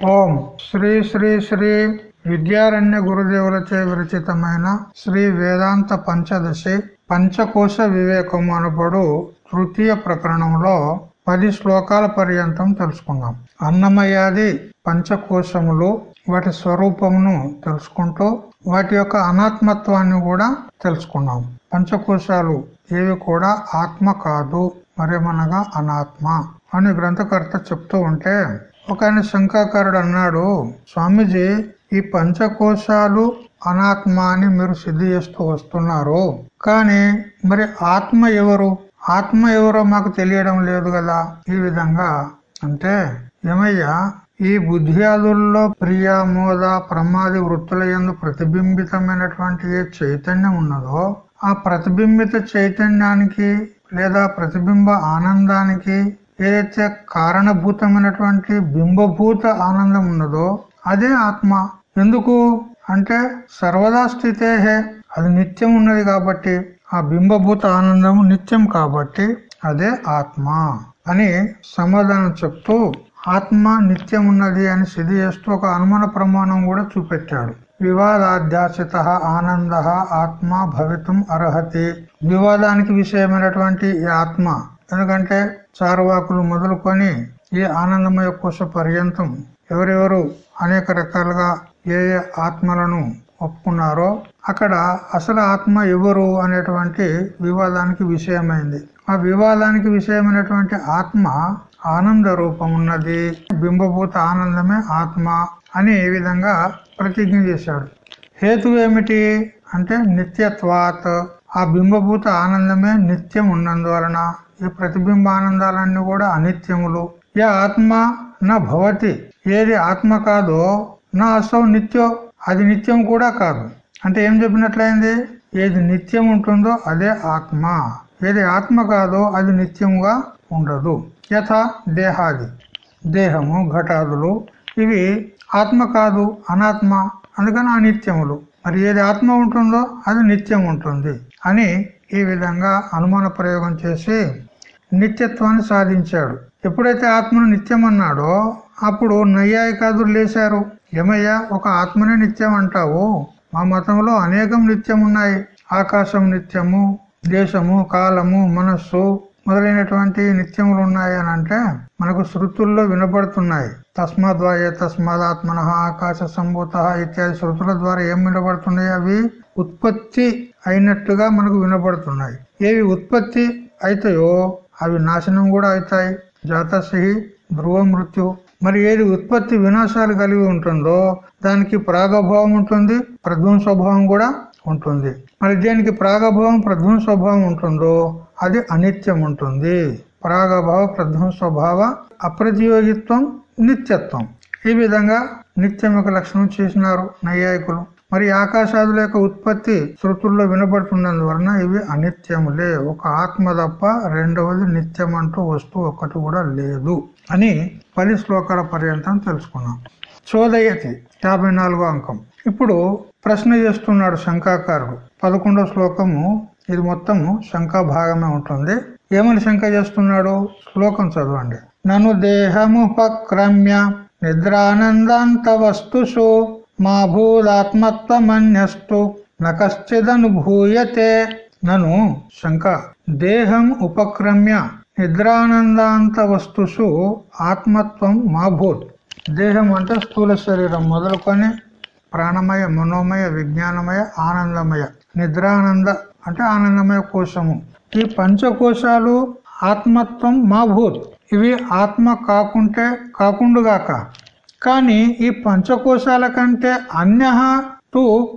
ఓం శ్రీ శ్రీ శ్రీ విద్యారణ్య గురుదేవులచే విరచితమైన శ్రీ వేదాంత పంచదశి పంచకోశ వివేకము అనబడు తృతీయ ప్రకరణంలో పది శ్లోకాల పర్యంతం తెలుసుకుందాం. అన్నమయాది పంచకోశములు వాటి స్వరూపమును తెలుసుకుంటూ వాటి యొక్క అనాత్మత్వాన్ని కూడా తెలుసుకున్నాం. పంచకోశాలు ఏవి కూడా ఆత్మ కాదు మరేమనగా అనాత్మ అని గ్రంథకర్త చెప్తూ ఉంటే ఒక ఆయన శంకాకారుడు అన్నాడు స్వామీజీ ఈ పంచకోశాలు అనాత్మ అని మీరు సిద్ధి చేస్తూ వస్తున్నారు. కానీ మరి ఆత్మ ఎవరు? ఆత్మ ఎవరో మాకు తెలియడం లేదు కదా ఈ విధంగా అంటే ఏమయ్యా ఈ బుద్ధ్యాదుల్లో ప్రియ మోద ప్రమాది వృత్తుల ఎందు ప్రతిబింబితమైనటువంటి ఏ చైతన్యం ఉన్నదో ఆ ప్రతిబింబిత చైతన్యానికి లేదా ప్రతిబింబ ఆనందానికి ఏదైతే కారణభూతమైనటువంటి బింబభూత ఆనందం ఉన్నదో అదే ఆత్మ. ఎందుకు? అంటే సర్వదా స్థితే అది నిత్యం ఉన్నది కాబట్టి ఆ బింబభూత ఆనందం నిత్యం కాబట్టి అదే ఆత్మ అని సమాధానం చెప్తూ ఆత్మ నిత్యం ఉన్నది అని సిద్ధి చేస్తూ ఒక అనుమాన ప్రమాణం కూడా చూపెట్టాడు. వివాదాధ్యాసిత ఆనంద ఆత్మ భవితం అర్హతి. వివాదానికి విషయమైనటువంటి ఈ ఆత్మ. ఎందుకంటే చారువాకులు మొదలుకొని ఈ ఆనందమయ కోశ పర్యంతం ఎవరెవరు అనేక రకాలుగా ఏ ఏ ఆత్మలను ఒప్పుకున్నారో అక్కడ అసలు ఆత్మ ఎవరు అనేటువంటి వివాదానికి విషయమైంది. ఆ వివాదానికి విషయమైనటువంటి ఆత్మ ఆనంద రూపం ఉన్నది బింబభూత ఆనందమే ఆత్మ అని ఈ విధంగా ప్రతిజ్ఞ చేశాడు. హేతు ఏమిటి అంటే నిత్యత్వాత్. ఆ బింబభూత ఆనందమే నిత్యం ఉన్నందువలన ఈ ప్రతిబింబ ఆనందాలన్నీ కూడా అనిత్యములు. ఏ ఆత్మ నా భవతి. ఏది ఆత్మ కాదో నా అసౌ నిత్యో అది నిత్యం కూడా కాదు. అంటే ఏం చెప్పినట్లయింది? ఏది నిత్యం ఉంటుందో అదే ఆత్మ. ఏది ఆత్మ కాదో అది నిత్యంగా ఉండదు. యథ దేహాది. దేహము ఘటాదులు. ఇవి ఆత్మ కాదు అనాత్మ అందుకని అనిత్యములు. మరి ఏది ఆత్మ ఉంటుందో అది నిత్యం ఉంటుంది అని ఈ విధంగా అనుమాన ప్రయోగం చేసి నిత్యత్వాన్ని సాధించాడు. ఎప్పుడైతే ఆత్మను నిత్యం అన్నాడో అప్పుడు నైయాయికాదులు లేశారు. ఏమయ్యా ఒక ఆత్మనే నిత్యం అంటావు? మా మతంలో అనేకం నిత్యం ఉన్నాయి ఆకాశం నిత్యము దేశము కాలము మనస్సు మొదలైనటువంటి నిత్యములు ఉన్నాయి అని అంటే మనకు శృతుల్లో వినబడుతున్నాయి. తస్మాద్వాయ తస్మాదాత్మన ఆకాశ సంభూత ఇత్యాది శృతుల ద్వారా ఏం వినబడుతున్నాయి అవి? ఉత్పత్తి అయినట్టుగా మనకు వినబడుతున్నాయి. ఏవి ఉత్పత్తి అయితాయో అవి నాశనం కూడా అవుతాయి. జాతశ్రీ ధ్రువ మృత్యు. మరి ఏది ఉత్పత్తి వినాశాలు కలిగి ఉంటుందో దానికి ప్రాగభావం ఉంటుంది ప్రధ్వంస్వభావం కూడా ఉంటుంది. మరి దేనికి ప్రాగభావం ప్రధ్వంస్వభావం ఉంటుందో అది అనిత్యం ఉంటుంది. ప్రాగభావ ప్రధ్వంస్వభావ అప్రతియోగిత్వం నిత్యత్వం. ఈ విధంగా నిత్యం యొక్క లక్షణం చేసినారు నైయాయికులు. మరి ఆకాశాదుల యొక్క ఉత్పత్తి శృతుల్లో వినబడుతున్నందువలన ఇవి అనిత్యములే. ఒక ఆత్మ తప్ప రెండవది నిత్యం అంటూ వస్తువు ఒకటి కూడా లేదు అని పది శ్లోకాల పర్యంతం తెలుసుకున్నాం. చోదయతి యాభై నాలుగో అంకం. ఇప్పుడు ప్రశ్న చేస్తున్నాడు శంకాకారుడు. పదకొండో శ్లోకము ఇది మొత్తము శంకా భాగమే ఉంటుంది. ఏమని శంక చేస్తున్నాడు? శ్లోకం చదవండి. నన్ను దేహముపక్రమ్య నిద్రానందాంత వస్తుషు మా భూదాత్మత్వమన్యస్తు. నశ్చిదనుభూయతే నను శంక. దేహం ఉపక్రమ్య. నిద్రానందాంత వస్తుషు ఆత్మత్వం మా భూత్. దేహం అంటే స్థూల శరీరం మొదలుకొని ప్రాణమయ మనోమయ విజ్ఞానమయ ఆనందమయ. నిద్రానంద అంటే ఆనందమయ కోశము. ఈ పంచకోశాలు ఆత్మత్వం మా భూత్. ఇవి ఆత్మ కాకుంటే కాకుండుగాక. కానీ ఈ పంచకోశాల కంటే అన్య తు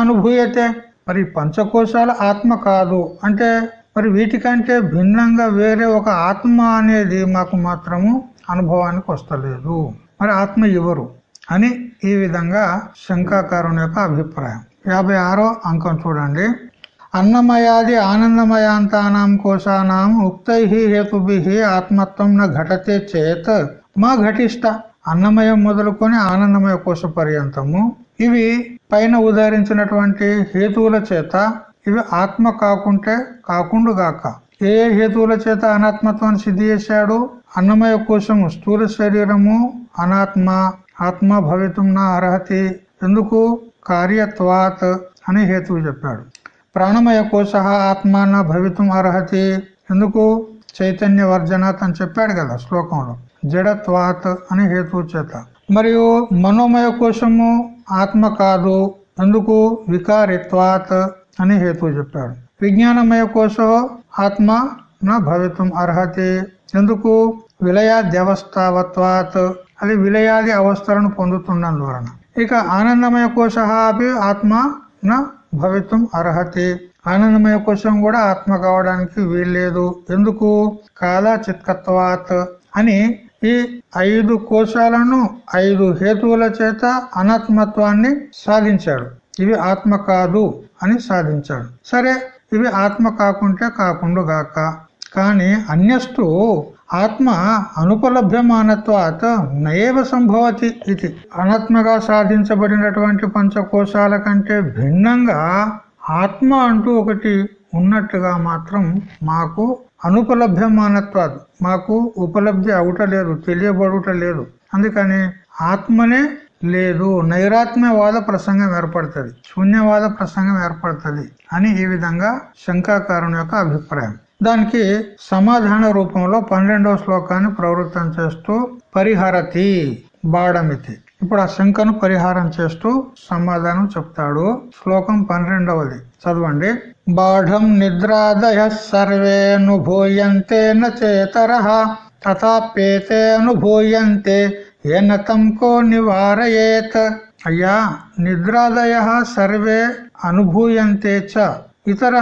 అనుభూయతే. మరి పంచకోశాల ఆత్మ కాదు. అంటే మరి వీటికంటే భిన్నంగా వేరే ఒక ఆత్మ అనేది మాకు మాత్రము అనుభవానికి వస్తలేదు. మరి ఆత్మ ఎవరు? అని ఈ విధంగా శంకాకారుని యొక్క అభిప్రాయం. యాభై ఆరో అంకం చూడండి. అన్నమయాది ఆనందమయాంతానాం కోశానాం ఉక్తై హేతుభి ఆత్మత్వం న ఘటతే చేత్ మా ఘటిష్ట. అన్నమయం మొదలుకొని ఆనందమయ కోశ పర్యంతము. ఇవి పైన ఉదహరించినటువంటి హేతువుల చేత ఇవి ఆత్మ కాకుంటే కాకుండుగాక ఏ ఏ హేతువుల చేత అనాత్మత్వాన్ని సిద్ధి చేశాడు? అన్నమయ కోశము స్థూల శరీరము అనాత్మ ఆత్మ భవితం నా అర్హతి ఎందుకు? కార్యత్వాత్ అని హేతువు చెప్పాడు. ప్రాణమయ కోశ ఆత్మ నా భవితం అర్హతి ఎందుకు? చైతన్య వర్జనాత్ అని చెప్పాడు కదా శ్లోకంలో. జడత్వాత్ అని హేతు చేత. మరియు మనోమయ కోశము ఆత్మ కాదు ఎందుకు వికారిత్వాత్ అని హేతు చెప్పాడు. విజ్ఞానమయ కోశం ఆత్మ నా భవితం అర్హతి ఎందుకు విలయాద్యవస్థావత్వాత్ అది విలయాది అవస్థలను పొందుతున్నందువలన ఇక ఆనందమయ కోశ అవి ఆత్మ నా భవితం అర్హతి. ఆనందమయ కోశం కూడా ఆత్మ కావడానికి వీల్లేదు ఎందుకు? కాలచిత్కత్వాత్ అని ఈ ఐదు కోశాలను ఐదు హేతువుల చేత అనాత్మత్వాన్ని సాధించాడు. ఇవి ఆత్మ కాదు అని సాధించాడు. సరే ఇవి ఆత్మ కాకుంటే కాకుండా గాక కానీ అన్యస్తు ఆత్మ అనుపలభ్యమానత్వాత నయేవ సంభవతి ఇది. అనాత్మగా సాధించబడినటువంటి పంచకోశాల కంటే భిన్నంగా ఆత్మ అంటూ ఒకటి ఉన్నట్టుగా మాత్రం మాకు అనుపలభ్యమానత్వాదు. మాకు ఉపలబ్ధి అవుట లేదు తెలియబడుట లేదు అందుకని ఆత్మనే లేదు నైరాత్మ్యవాద ప్రసంగం ఏర్పడుతుంది శూన్యవాద ప్రసంగం ఏర్పడుతుంది అని ఈ విధంగా శంకాకారుని యొక్క అభిప్రాయం. దానికి సమాధాన రూపంలో పన్నెండవ శ్లోకాన్ని ప్రవృత్తం చేస్తూ పరిహరతి బాడమితి. ఇప్పుడు ఆ శంకను పరిహారం చేస్తూ సమాధానం చెప్తాడు శ్లోకం పన్నెండవది. చదవండి. బాఢం నిద్రాదయ సర్వే అనుభూయంతే నేతర తథాపేతే అనుభూయంతే ఏన కో నివారయేత్. అయ్యా నిద్రాదయ సర్వే అనుభూయంతే చ ఇతర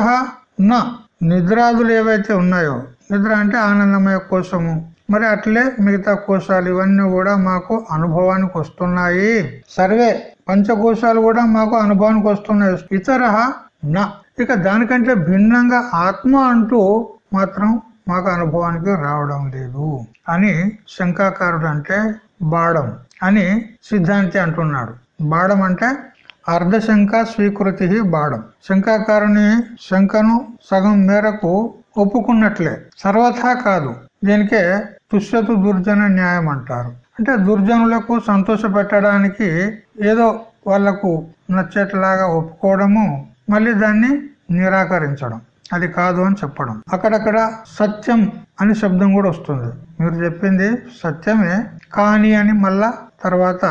నా. నిద్రాదులు ఏవైతే ఉన్నాయో నిద్ర అంటే ఆనందమయ కోసము మరి అట్లే మిగతా కోశాలు ఇవన్నీ కూడా మాకు అనుభవానికి వస్తున్నాయి. సర్వే పంచకోశాలు కూడా మాకు అనుభవానికి వస్తున్నాయి. ఇతర నా. ఇక దానికంటే భిన్నంగా ఆత్మ అంటూ మాత్రం మాకు అనుభవానికి రావడం లేదు అని శంకాకారుడు అంటే బాడం అని సిద్ధాంతి అంటున్నాడు. బాడం అంటే అర్ధశంక స్వీకృతి బాడం శంకాకారుని శంకను సగం మేరకు ఒప్పుకున్నట్లే. సర్వథా కాదు. దీనికే తుష్యతు దుర్జన న్యాయం అంటారు. అంటే దుర్జనులకు సంతోష పెట్టడానికి ఏదో వాళ్ళకు నచ్చేట్లాగా ఒప్పుకోవడము మళ్ళీ దాన్ని నిరాకరించడం. అది కాదు అని చెప్పడం. అక్కడక్కడ సత్యం అని శబ్దం కూడా వస్తుంది. మీరు చెప్పింది సత్యమే కానీ అని మళ్ళా తర్వాత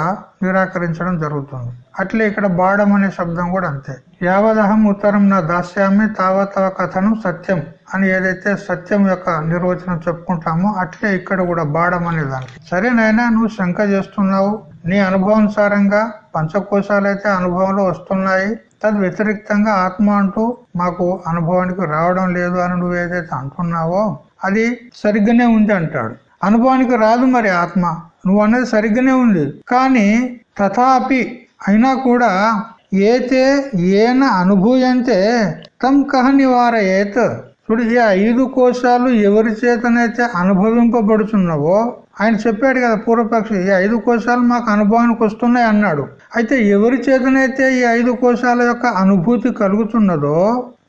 నిరాకరించడం జరుగుతుంది. అట్లే ఇక్కడ బాడం అనే శబ్దం కూడా అంతే. యావదహం ఉత్తరం నా దాస్యామి తావతవ కథనం సత్యం అని ఏదైతే సత్యం యొక్క నిర్వచనం చెప్పుకుంటామో అట్లే ఇక్కడ కూడా బాడం అనే దానికి. సరే నువ్వు శంక చేస్తున్నావు. నీ అనుభవానుసారంగా పంచకోశాలైతే అనుభవంలో వస్తున్నాయి. తద్ వ్యతిరిక్తంగా ఆత్మ అంటూ మాకు అనుభవానికి రావడం లేదు అని నువ్వు ఏదైతే అంటున్నావో అది సరిగ్గానే ఉంది అంటాడు. అనుభవానికి రాదు మరి ఆత్మ. నువ్వు అనేది సరిగ్గానే ఉంది. కానీ తథాపి అయినా కూడా ఏతే ఏన అనుభూయంతే తమ్ కహ నివారయేత్. చూడు ఈ ఐదు కోశాలు ఎవరి చేతనైతే అనుభవింపబడుచున్నావో ఆయన చెప్పాడు కదా పూర్వపక్షి ఈ ఐదు కోశాలు మాకు అనుభవానికి వస్తున్నాయి అన్నాడు. అయితే ఎవరి చేతనైతే ఈ ఐదు కోశాల యొక్క అనుభూతి కలుగుతున్నదో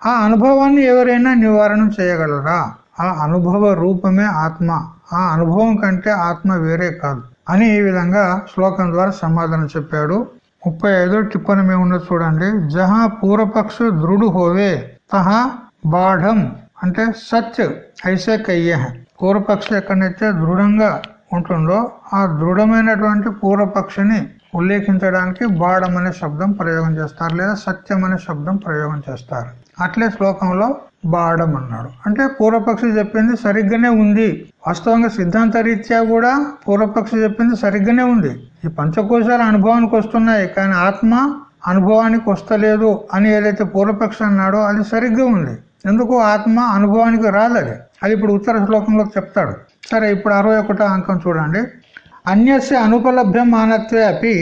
ఆ అనుభవాన్ని ఎవరైనా నివారణ చేయగలరా? ఆ అనుభవ రూపమే ఆత్మ. ఆ అనుభవం కంటే ఆత్మ వేరే కాదు అని ఈ విధంగా శ్లోకం ద్వారా సమాధానం చెప్పాడు. ముప్పై ఐదో టిప్పణం ఏమున్నది చూడండి. జహా పూర్వపక్ష దృఢ హోవే తహా బాఢం అంటే సత్ ఐసే కయ్యే పూర్వపక్ష ఎక్కడైతే దృఢంగా ఉంటుందో ఆ దృఢమైనటువంటి పూర్వపక్షిని ఉల్లేఖించడానికి బాడం అనే శబ్దం ప్రయోగం చేస్తారు లేదా సత్యం అనే శబ్దం ప్రయోగం చేస్తారు. అట్లే శ్లోకంలో బాడం అన్నాడు. అంటే పూర్వపక్షి చెప్పింది సరిగ్గానే ఉంది. వాస్తవంగా సిద్ధాంత రీత్యా కూడా పూర్వపక్షి చెప్పింది సరిగ్గానే ఉంది. ఈ పంచకోశాల అనుభవానికి వస్తున్నాయి కానీ ఆత్మ అనుభవానికి వస్తలేదు అని ఏదైతే పూర్వపక్షి అన్నాడో అది సరిగ్గా ఉంది. ఎందుకు ఆత్మ అనుభవానికి రాలేదు? అది ఇప్పుడు ఉత్తర శ్లోకంలో చెప్తాడు. సరే ఇప్పుడు అరవై ఒకటో అంకం చూడండి. అన్యస్య అనుపలభ్యమానత్వే అపి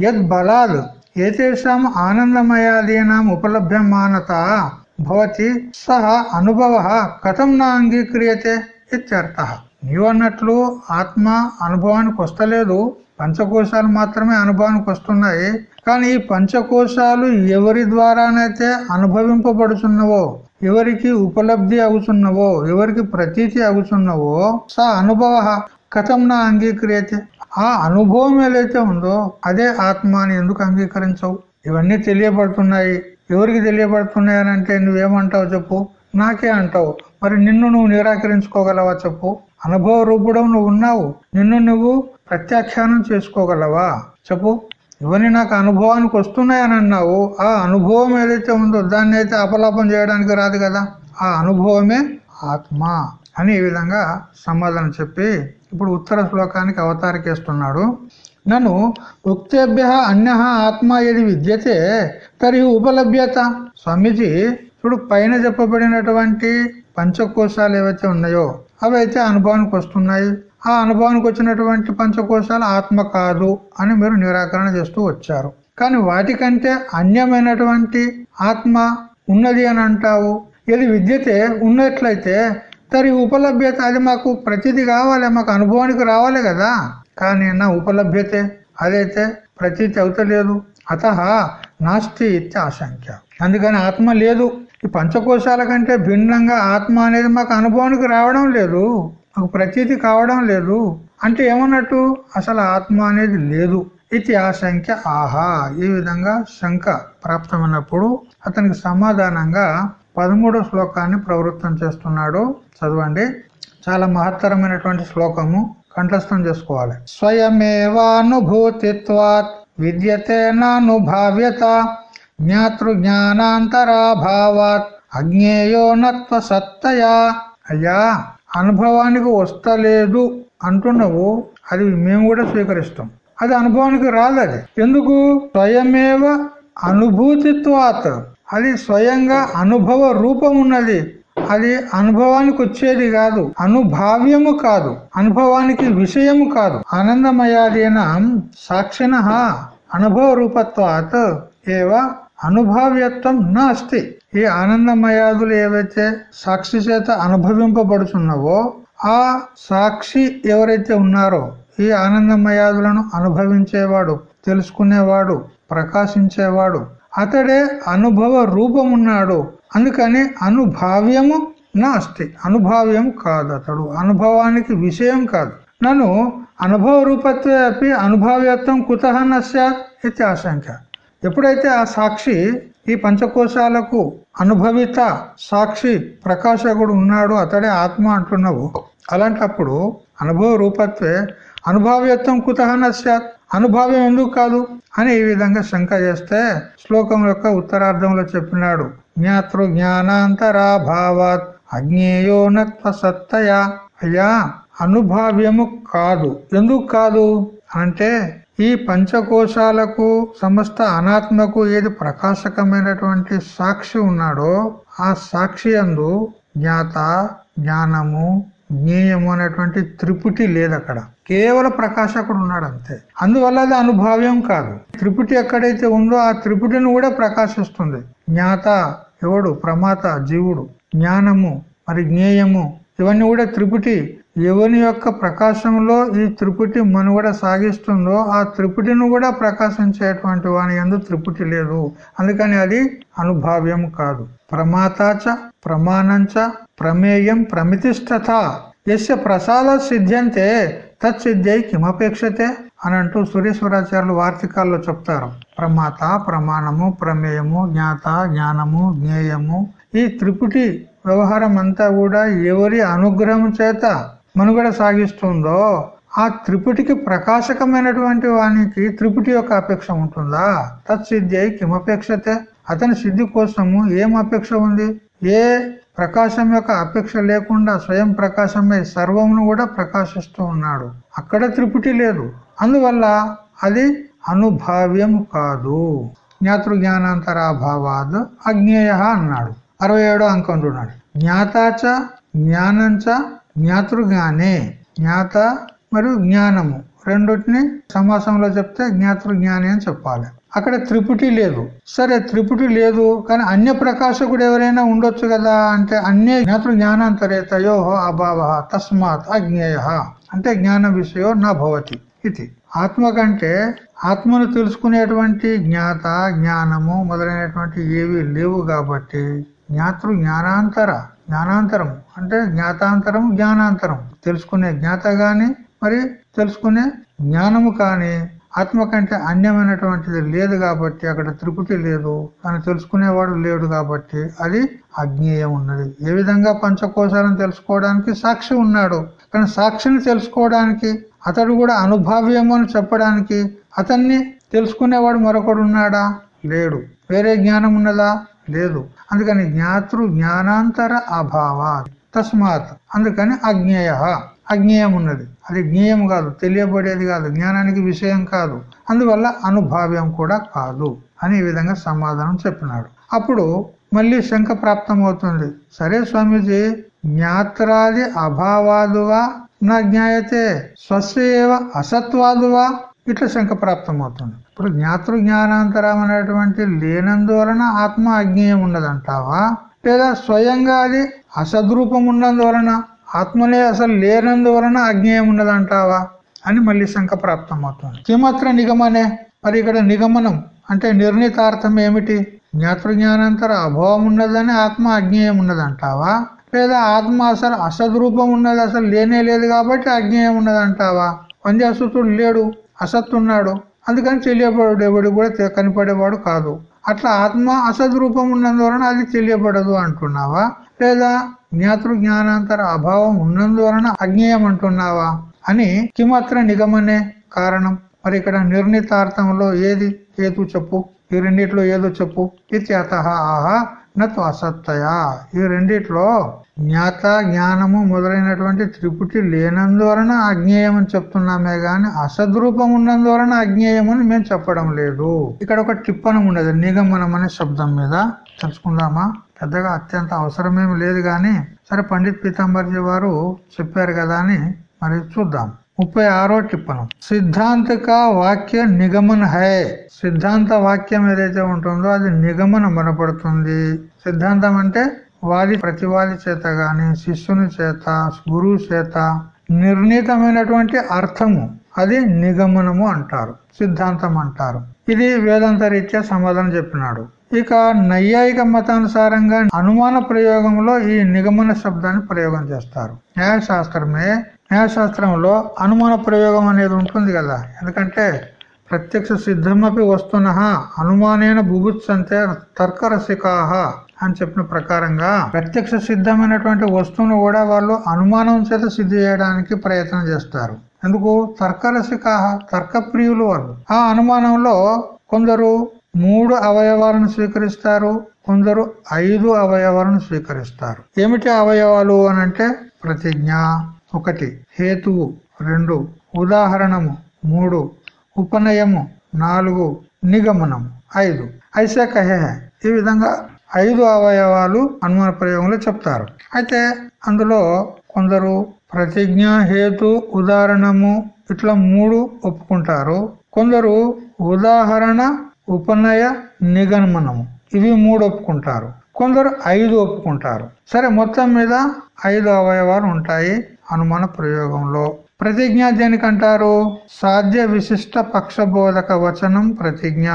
యద్ బలాలు ఏతేషాం ఆనందమయాదీనాం ఉపలభ్యమానత భవతి సహ అనుభవ కథం నా అంగీక్రియతే ఇత్యర్థ. నీవన్నట్లు ఆత్మ అనుభవానికి వస్తలేదు. పంచకోశాలు మాత్రమే అనుభవానికి వస్తున్నాయి. కానీ ఈ పంచకోశాలు ఎవరి ద్వారానైతే అనుభవింపబడుచున్నవో ఎవరికి ఉపలబ్ధి అవుతున్నవో ఎవరికి ప్రతీతి అవుతున్నవో స అనుభవ కథం నా అంగీక్రియతే. ఆ అనుభవం ఏదైతే ఉందో అదే ఆత్మ అని ఎందుకు అంగీకరించవు? ఇవన్నీ తెలియబడుతున్నాయి ఎవరికి తెలియబడుతున్నాయనంటే అని అంటే నువ్వేమంటావు చెప్పు? నాకే అంటావు. మరి నిన్ను నువ్వు నిరాకరించుకోగలవా చెప్పు? అనుభవ రూపుడం నువ్వు ఉన్నావు. నిన్ను నువ్వు ప్రత్యాఖ్యానం చేసుకోగలవా చెప్పు? ఇవన్నీ నాకు అనుభవానికి వస్తున్నాయని అన్నావు. ఆ అనుభవం ఏదైతే ఉందో దాన్ని అయితే అపలాపం చేయడానికి రాదు కదా. ఆ అనుభవమే ఆత్మ అని ఈ విధంగా సమాధానం చెప్పి ఇప్పుడు ఉత్తర శ్లోకానికి అవతారికేస్తున్నాడు నన్ను ఉక్తేభ్య అన్య ఆత్మ ఏది విద్యతే తరి ఉపలభ్యత. స్వామీజీ ఇప్పుడు పైన చెప్పబడినటువంటి పంచకోశాలు ఏవైతే ఉన్నాయో అవైతే అనుభవానికి వస్తున్నాయి. ఆ అనుభవానికి వచ్చినటువంటి పంచకోశాలు ఆత్మ కాదు అని మీరు నిరాకరణ చేస్తూ వచ్చారు. కానీ వాటికంటే అన్యమైనటువంటి ఆత్మ ఉన్నది అని అంటావు. ఇది విద్యతే ఉన్నట్లయితే తరి ఉపలభ్యత అది మాకు ప్రతిది కావాలి మాకు అనుభవానికి రావాలి కదా. కానీ నా ఉపలభ్యతే? అదైతే ప్రతీతి అవుతలేదు అత నాస్తి ఇత్య ఆశంక్య. అందుకని ఆత్మ లేదు. ఈ పంచకోశాల కంటే భిన్నంగా ఆత్మ అనేది మాకు అనుభవానికి రావడం లేదు. ఒక ప్రతీతి కావడం లేదు. అంటే ఏమన్నట్టు? అసలు ఆత్మ అనేది లేదు. ఇది ఆశంక్య ఆహా. ఈ విధంగా శంక ప్రాప్తమైనప్పుడు అతనికి సమాధానంగా పదమూడో శ్లోకాన్ని ప్రవృత్తం చేస్తున్నాడు. చదవండి. చాలా మహత్తరమైనటువంటి శ్లోకము. కంఠస్థం చేసుకోవాలి. స్వయమేవానుభూతిత్వాత్ విద్యతే నానుభావ్యత జ్ఞాతృ జ్ఞానాంతరాభావాత్ అజ్ఞేయో నత్వ సత్తయా అయ్యా! అనుభవానికి వస్తలేదు అంటున్నావు అది మేము కూడా స్వీకరిస్తాం. అది అనుభవానికి రాదు అది. ఎందుకు? స్వయమేవ అనుభూతిత్వాత్. అది స్వయంగా అనుభవ రూపం ఉన్నది అది అనుభవానికి వచ్చేది కాదు. అనుభావ్యము కాదు. అనుభవానికి విషయము కాదు. ఆనందమయాదీన సాక్షిణ అనుభవ రూపత్వాత్ ఏవ అనుభావ్యత్వం నాస్తి. ఈ ఆనందమయాదులు ఏవైతే సాక్షి చేత అనుభవింపబడుచున్నావో ఆ సాక్షి ఎవరైతే ఉన్నారో ఈ ఆనందమయాదులను అనుభవించేవాడు తెలుసుకునేవాడు ప్రకాశించేవాడు అతడే అనుభవ రూపమున్నాడు. అందుకని అనుభావ్యము నాస్తి అనుభావ్యం కాదు అతడు అనుభవానికి విషయం కాదు. నన్ను అనుభవ రూపత్వే అపి అనుభావ్యత్వం కుతహ నశ్యాత్ ఇది ఆశంక. ఎప్పుడైతే ఆ సాక్షి ఈ పంచకోశాలకు అనుభవిత సాక్షి ప్రకాశకుడు ఉన్నాడు అతడే ఆత్మ అంటున్నావు. అలాంటప్పుడు అనుభవ రూపత్వే అనుభావ్యత్వం కుతహ నశ్యాత్ అనుభావ్యం ఎందుకు కాదు అని ఈ విధంగా శంక చేస్తే శ్లోకం యొక్క ఉత్తరార్థంలో చెప్పినాడు. జ్ఞాతృ జ్ఞానాంతరాభావాత్ అజ్ఞేయోనత్వ సత్తయా అయ్యా అనుభావ్యము కాదు. ఎందుకు కాదు? అంటే ఈ పంచకోశాలకు సమస్త అనాత్మకు ఏది ప్రకాశకమైనటువంటి సాక్షి ఉన్నాడో ఆ సాక్షి అందు జ్ఞాత జ్ఞానము జ్ఞేయము అనేటువంటి త్రిపుటి లేదు అక్కడ ప్రకాశకుడు ఉన్నాడు అంతే అందువల్ల అది అనుభావ్యం కాదు. త్రిపుటి ఎక్కడైతే ఉందో ఆ త్రిపుటిని కూడా ప్రకాశిస్తుంది. జ్ఞాత ఎవడు? ప్రమాత జీవుడు. జ్ఞానము మరి జ్ఞేయము ఇవన్నీ కూడా త్రిపుటి ఎవని యొక్క ప్రకాశంలో ఈ త్రిపుటి మనుగడ సాగిస్తుందో ఆ త్రిపుటిని కూడా ప్రకాశించేటువంటి వాని ఎందు త్రిపుటి లేదు. అందుకని అది అనుభావ్యం కాదు. ప్రమాతాచ ప్రమాణంచ ప్రమేయం ప్రమితిష్టత. ఎస్య ప్రసాద సిద్ధ్యంతే తత్సిద్ధ్యై కిమపేక్షతే అని అంటూ సూర్యేశ్వరాచార్యులు వార్తికాల్లో చెప్తారు. ప్రమాత ప్రమాణము ప్రమేయము జ్ఞాత జ్ఞానము జ్ఞేయము ఈ త్రిపుటి వ్యవహారం అంతా కూడా ఎవరి అనుగ్రహం చేత మనుగడ సాగిస్తుందో ఆ త్రిపుటికి ప్రకాశకమైనటువంటి వానికి త్రిపుటి యొక్క అపేక్ష ఉంటుందా? తత్సిద్ధి అయి కిమపేక్షతే? అతని సిద్ధి కోసము ఏం అపేక్ష ఉంది? ఏ ప్రకాశం యొక్క అపేక్ష లేకుండా స్వయం ప్రకాశమై సర్వమును కూడా ప్రకాశిస్తూ ఉన్నాడు. అక్కడ త్రిపుటి లేదు. అందువల్ల అది అనుభావ్యం కాదు. జ్ఞాతృ జ్ఞానాంతరాభావాద్ అజ్ఞేయ అన్నాడు. అరవై ఏడో అంకం చూడండి. జ్ఞాతాచ జ్ఞానంచ జ్ఞాతృజ్ఞానే జ్ఞాత మరియు జ్ఞానము. రెండుటిని సమాసంలో చెప్తే జ్ఞాతృజ్ఞాని అని చెప్పాలి. అక్కడ త్రిపుటి లేదు. సరే త్రిపుటి లేదు కానీ అన్య ప్రకాశకుడు ఎవరైనా ఉండొచ్చు కదా? అంటే అన్య జ్ఞాతృ జ్ఞానాంతరేతయో అభావ తస్మాత్ అజ్ఞేయ. అంటే జ్ఞాన విషయో నా భవతి ఇది. ఆత్మ కంటే ఆత్మను తెలుసుకునేటువంటి జ్ఞాత జ్ఞానము మొదలైనటువంటి ఏవి లేవు కాబట్టి జ్ఞాతృ జ్ఞానాంతర జ్ఞానాంతరం అంటే జ్ఞాతాంతరం జ్ఞానాంతరం. తెలుసుకునే జ్ఞాత గాని మరి తెలుసుకునే జ్ఞానము కానీ ఆత్మ కంటే అన్యమైనటువంటిది లేదు కాబట్టి అక్కడ త్రిపుటి లేదు. అని తెలుసుకునేవాడు లేడు కాబట్టి అది అజ్ఞేయం ఉన్నది. ఏ విధంగా పంచకోశాలను తెలుసుకోవడానికి సాక్షి ఉన్నాడు? కానీ సాక్షిని తెలుసుకోవడానికి అతడు కూడా అనుభావ్యము అని చెప్పడానికి అతన్ని తెలుసుకునేవాడు మరొకడు ఉన్నాడా? లేడు. వేరే జ్ఞానం ఉన్నదా? లేదు. అందుకని జ్ఞాతృ జ్ఞానాంతర అభావ తస్మాత్. అందుకని అజ్ఞేయ. అజ్ఞేయం ఉన్నది అది జ్ఞేయం కాదు తెలియబడేది కాదు జ్ఞానానికి విషయం కాదు. అందువల్ల అనుభావ్యం కూడా కాదు అని విధంగా సమాధానం చెప్పినాడు. అప్పుడు మళ్ళీ శంక ప్రాప్తం అవుతుంది సరే స్వామీజీ జ్ఞాత్రాది అభావాదువా? నా జ్ఞాయతే. స్వస్యేవ అసత్వాదువా? ఇట్లా శంక ప్రాప్తం అవుతుంది ఇప్పుడు జ్ఞాతృ జ్ఞానాంతరం అనేటువంటి లేనందువలన ఆత్మ అజ్ఞేయం ఉన్నదంటావా? లేదా స్వయంగా అది అసద్రూపం ఉన్నందువలన ఆత్మలే అసలు లేనందువలన అజ్ఞేయం ఉన్నదంటావా? అని మళ్ళీ శంక ప్రాప్తం అవుతుంది కిమత్ర నిగమనే. మరి ఇక్కడ నిగమనం అంటే నిర్ణీతార్థం ఏమిటి? జ్ఞాతృ జ్ఞానాంతర అభావం ఉన్నదని ఆత్మ అజ్ఞేయం ఉన్నదంటావా? లేదా ఆత్మ అసలు అసద్రూపం ఉన్నది అసలు లేనే లేదు కాబట్టి అజ్ఞేయం ఉన్నదంటావా? పంజాసుతుడు లేడు. అసత్తున్నాడు. అందుకని తెలియబడు ఎవడు కూడా కనిపడేవాడు కాదు. అట్లా ఆత్మ అసద్రూపం ఉన్నందువలన అది తెలియబడదు అంటున్నావా? లేదా జ్ఞాతృ జ్ఞానాంతర అభావం ఉన్నందువలన అజ్ఞేయం అంటున్నావా? అని కిమాత్ర నిగమనే కారణం. మరి ఇక్కడ నిర్ణీతార్థంలో ఏది? హేతు చెప్పు. ఈ రెండిట్లో ఏదో చెప్పు. ఇత్యత ఆహా నతు అసత్తయా? ఈ రెండిట్లో జ్ఞాత జ్ఞానము మొదలైనటువంటి త్రిపుటి లేనందువలన అజ్ఞేయం అని చెప్తున్నామే గాని అసద్రూపం ఉన్నందువలన అజ్ఞేయం అని మేము చెప్పడం లేదు. ఇక్కడ ఒక టిప్పనం ఉండదు నిగమనం అనే శబ్దం మీద. తెలుసుకుందామా? పెద్దగా అత్యంత అవసరమేమి లేదు గాని సరే పండిత్ పీతాంబర్జీ వారు చెప్పారు కదా అని మరి చూద్దాం. ముప్పై ఆరో టిప్పణం. సిద్ధాంతక వాక్య నిగమన హై. సిద్ధాంత వాక్యం ఏదైతే ఉంటుందో అది నిగమనం అనబడుతుంది సిద్ధాంతం అంటే వాది ప్రతివాది చేత గాని శిష్యుని చేత గురువు చేత నిర్ణీతమైనటువంటి అర్థము. అది నిగమనము అంటారు. సిద్ధాంతం అంటారు. ఇది వేదాంత రీత్యా సమాధానం చెప్పినాడు. ఇక నైయాయిక మతానుసారంగా అనుమాన ప్రయోగంలో ఈ నిగమన శబ్దాన్ని ప్రయోగం చేస్తారు. న్యాయశాస్త్రమే న్యాయశాస్త్రంలో అనుమాన ప్రయోగం అనేది ఉంటుంది కదా. ఎందుకంటే ప్రత్యక్ష సిద్ధమపి వస్తున్న అనుమానైన బుభుత్సంతే తర్కరసికాహ అని చెప్పిన ప్రకారంగా ప్రత్యక్ష సిద్ధమైనటువంటి వస్తువును కూడా వాళ్ళు అనుమానం చేత సిద్ధి చేయడానికి ప్రయత్నం చేస్తారు. ఎందుకు? తర్కరసికాహ తర్కప్రియులు వాళ్ళు. ఆ అనుమానంలో కొందరు మూడు అవయవాలను స్వీకరిస్తారు కొందరు ఐదు అవయవాలను స్వీకరిస్తారు. ఏమిటి అవయవాలు అనంటే ప్రతిజ్ఞ ఒకటి. హేతువు రెండు. ఉదాహరణము మూడు. ఉపనయము నాలుగు. నిగమనము ఐదు. ఐసే కహే ఈ విధంగా ఐదు అవయవాలు అనుమాన ప్రయోగంలో చెప్తారు. అయితే అందులో కొందరు ప్రతిజ్ఞ హేతు ఉదాహరణము ఇట్లా మూడు ఒప్పుకుంటారు. కొందరు ఉదాహరణ ఉపనయ నిగమనము ఇవి మూడు ఒప్పుకుంటారు. కొందరు ఐదు ఒప్పుకుంటారు. సరే మొత్తం మీద ఐదు అవయవాలు ఉంటాయి. అనుమాన ప్రయోగంలో. ప్రతిజ్ఞ దేనికంటారు? సాధ్య విశిష్ట పక్షబోధక వచనం ప్రతిజ్ఞ.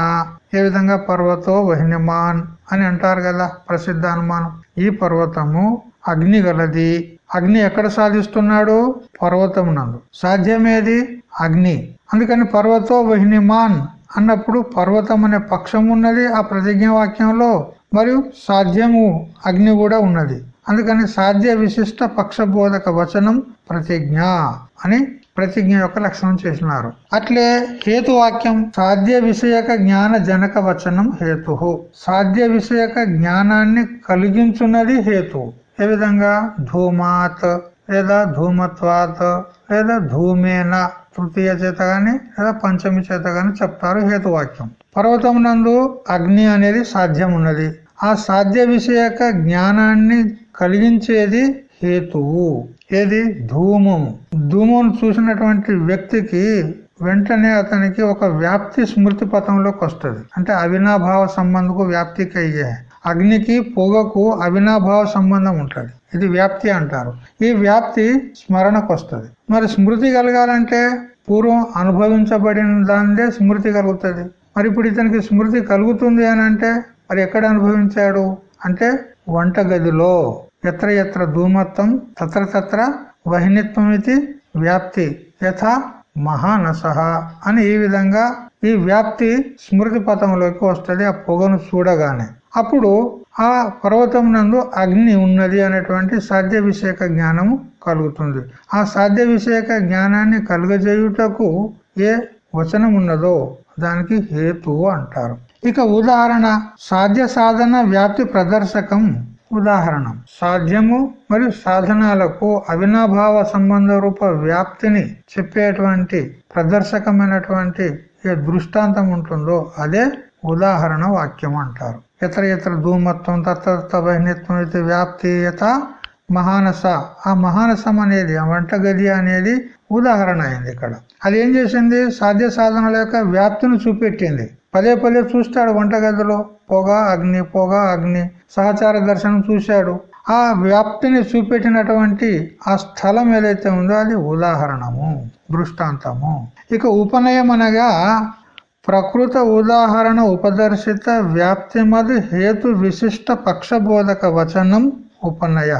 ఏ విధంగా పర్వతో వహినిమాన్ అని అంటారు కదా ప్రసిద్ధ అనుమానం ఈ పర్వతము అగ్ని గలది. అగ్ని ఎక్కడ సాధిస్తున్నాడు? పర్వతం నందు. సాధ్యమేది? అగ్ని. అందుకని పర్వతో వహినిమాన్ అన్నప్పుడు పర్వతం అనే పక్షం ఉన్నది ఆ ప్రతిజ్ఞ వాక్యంలో. మరియు సాధ్యము అగ్ని కూడా ఉన్నది. అందుకని సాధ్య విశిష్ట పక్షబోధక వచనం ప్రతిజ్ఞ అని ప్రతిజ్ఞ యొక్క లక్షణం చేసినారు. అట్లే హేతువాక్యం సాధ్య విషయక జ్ఞాన జనక వచనం హేతు. సాధ్య విషయక జ్ఞానాన్ని కలిగించున్నది హేతు. ఏ విధంగా? ధూమాత్ లేదా ధూమత్వాత్ లేదా ధూమేన తృతీయ చేత గాని లేదా పంచమి చేత గాని చెప్తారు హేతువాక్యం. పర్వతం నందు అగ్ని అనేది సాధ్యం ఉన్నది ఆ సాధ్య విషయక జ్ఞానాన్ని కలిగించేది హేతువు. ఏది? ధూమము. ధూమం చూసినటువంటి వ్యక్తికి వెంటనే అతనికి ఒక వ్యాప్తి స్మృతి పథంలోకి వస్తుంది. అంటే అవినాభావ సంబంధకు వ్యాప్తికి అయ్యే అగ్నికి పొగకు అవినాభావ సంబంధం ఉంటుంది. ఇది వ్యాప్తి అంటారు. ఈ వ్యాప్తి స్మరణకు వస్తుంది. మరి స్మృతి కలగాలంటే పూర్వం అనుభవించబడిన దానిదే స్మృతి కలుగుతుంది. మరి ఇప్పుడు ఇతనికి స్మృతి కలుగుతుంది అని అంటే మరి ఎక్కడ అనుభవించాడు? అంటే వంటగదిలో ఎత్ర ఎత్ర ధూమత్వం తత్ర తత్ర వహినిత్వం ఇది వ్యాప్తి యథా మహానస అని ఈ విధంగా ఈ వ్యాప్తి స్మృతి పథంలోకి వస్తుంది ఆ పొగను చూడగానే. అప్పుడు ఆ పర్వతం నందు అగ్ని ఉన్నది అనేటువంటి సాధ్య విషయక జ్ఞానము కలుగుతుంది. ఆ సాధ్య విషయక జ్ఞానాన్ని కలుగజేయుటకు ఏ వచనం ఉన్నదో దానికి హేతువు అంటారు. ఇక ఉదాహరణ సాధ్య సాధన వ్యాప్తి ప్రదర్శకం ఉదాహరణం. సాధ్యము మరియు సాధనాలకు అవినాభావ సంబంధ రూప వ్యాప్తిని చెప్పేటువంటి ప్రదర్శకమైనటువంటి ఏ దృష్టాంతం ఉంటుందో అదే ఉదాహరణ వాక్యం అంటారు. ఇతర ఇతర ధూమత్వం తత్త బహినిత్వం అయితే వ్యాప్తి యత మహానస. ఆ మహానసం అనేది ఆ వంటగది అనేది ఉదాహరణ అయింది ఇక్కడ. అది ఏం చేసింది? సాధ్య సాధనల యొక్క వ్యాప్తిని చూపెట్టింది. పదే పదే చూస్తాడు వంటగదిలో. పొగ అగ్ని పొగ అగ్ని. సహచార దర్శనం చూశాడు. ఆ వ్యాప్తిని చూపెట్టినటువంటి ఆ స్థలం ఏదైతే ఉందో అది ఉదాహరణము దృష్టాంతము. ఇక ఉపనయం అనగా ప్రకృత ఉదాహరణ ఉపదర్శిత వ్యాప్తిమది హేతు విశిష్ట పక్షబోధక వచనం ఉపనయ.